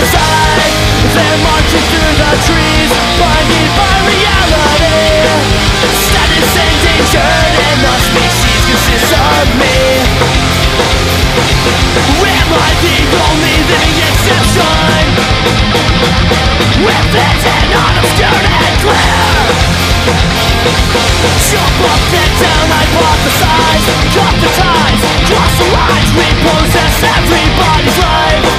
They're marching through the trees Blinded by reality. Status And the species consists of me. Am I the only living exception? Clear Jump up and down, hypothesize Cut the ties, cross the lines. We possess everybody's life.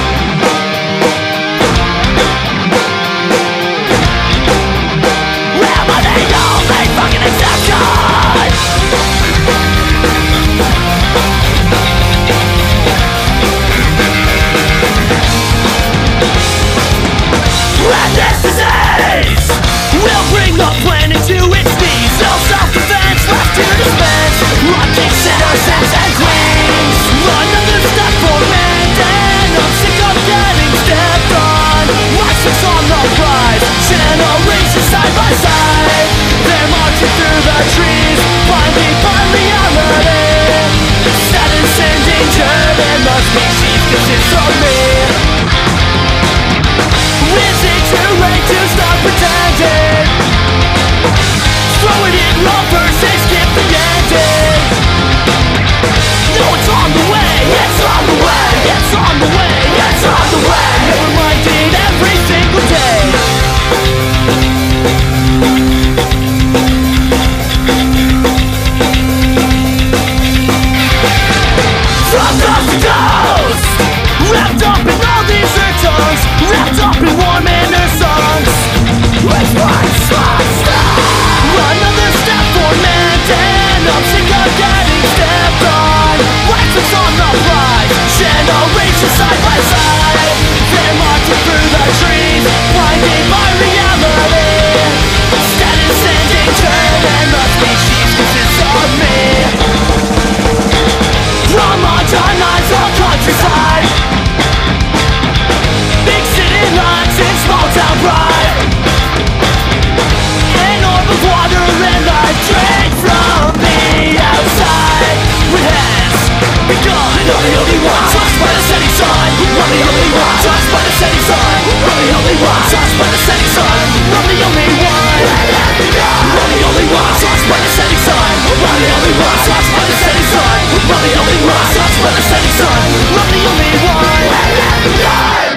off Wrapped up in all these returns Wrapped up in warm inner songs. Let's setting sun I'm the only one by the setting sun I'm the only one I'm the only one by the setting sun I'm the only one by the setting sun I'm the only one Touched by the setting sun I'm the only one.